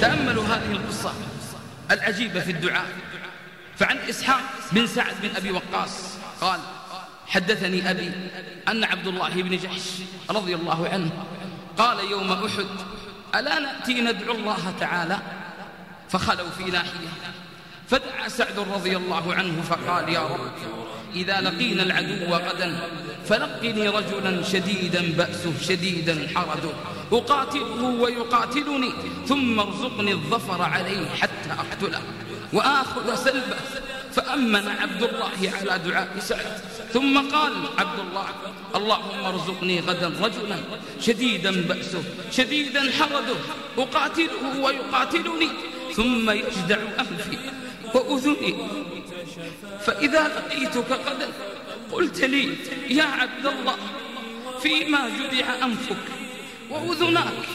تأملوا هذه القصة العجيبة في الدعاء. فعن إسحاق بن سعد بن أبي وقاص قال حدثني أبي أن عبد الله بن جحش رضي الله عنه قال يوم أحد ألا نأتي ندعو الله تعالى؟ فخلوا في ناحية. فدعا سعد رضي الله عنه فقال يا رب إذا لقينا العدو غدا فلقني رجلا شديدا بأسه شديدا حرده أقاتله ويقاتلني ثم ارزقني الظفر عليه حتى أقتله. وآخذ سلبه فأمن عبد الله على دعاء سعد. ثم قال عبد الله اللهم ارزقني غدا رجلا شديدا بأسه شديدا حرده أقاتله ويقاتلني ثم يجدع أنفي وأذني. فإذا لقيتك غدا قلت لي يا عبد الله فيما جدع أنفك وأذناك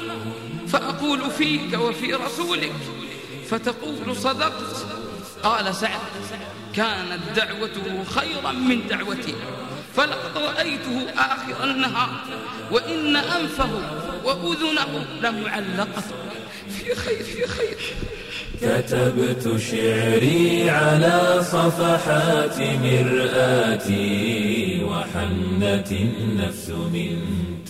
فأقول فيك وفي رسولك فتقول صدقت. قال سعد كانت دعوته خيرا من دعوتي فلقد رأيته آخر النهار وإن أنفه وأذنه لمعلقة في خير في خير. كتبت شعري على صفحات مرآتي وحنت النفس من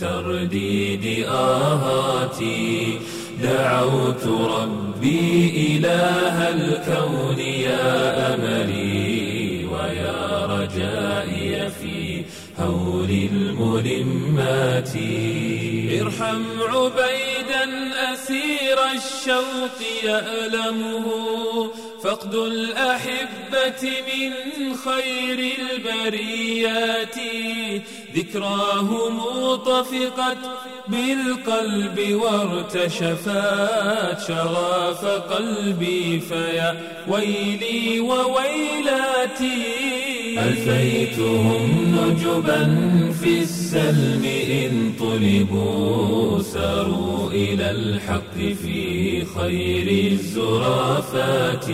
ترديد آهاتي. دعوت ربي إله الكون يا أملي. رجائي في هول الملمات. ارحم عبيدا أسير الشوق يألمه فقد الأحبة من خير البريات. ذكراهم طفقت بالقلب وارتشفت شغاف قلبي فيا ويلي وويلاتي. ألفيتهم نجبا في السلم إن طلبوا ساروا إلى الحق في خير الزرافات.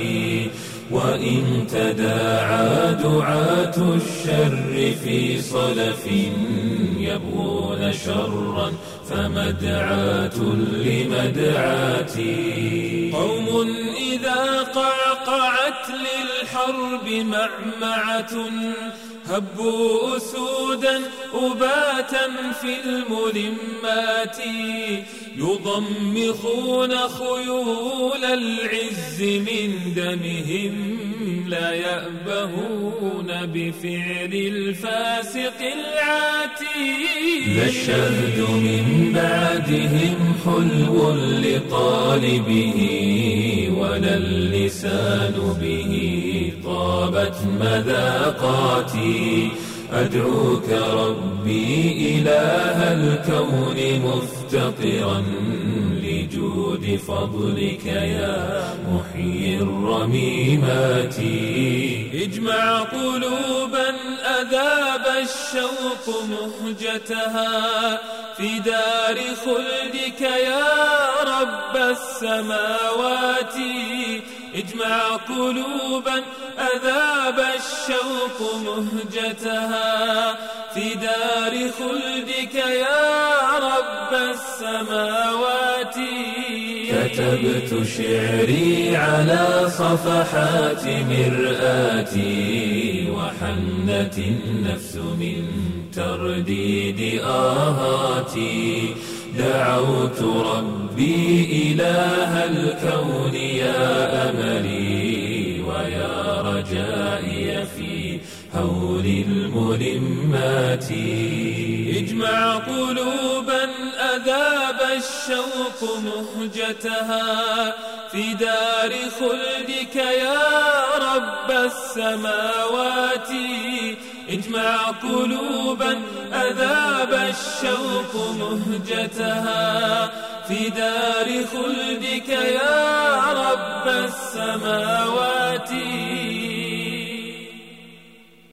وإن تداعى دعاة الشر في صلف يبغون شرا فمدعاة لمدعاتي قوم إذا قعقعت للحرب معمعة هبوا أسودا أباتا في الملمات. يضمخون خيول العز من دمهم. لا يأبهون بفعل الفاسق العاتي لا الشهد من بعدهم حلو لطالبه ولا اللسان به طابت مذاقاتي. أدعوك ربي إله الكون مفتقرا لجود فضلك يا محيي الرميمات. اجمع قلوبا أذاب الشوق مهجتها في دار خلدك يا رب السماوات. اجمع قلوبا أذاب الشوق مهجتها في دار خلدك يا رب السماوات. كتبت شعري على صفحات مرآتي وحنت النفس من ترديد آهاتي. دعوت ربي إله الكون يا أملي ويا رجائي في هول الملمات اجمع قلوبا أذاب الشوق مهجتها في دار خلدك يا رب السماوات. اجمع قلوبا أذاب الشوق مهجتها في دار خلدك يا رب السماوات.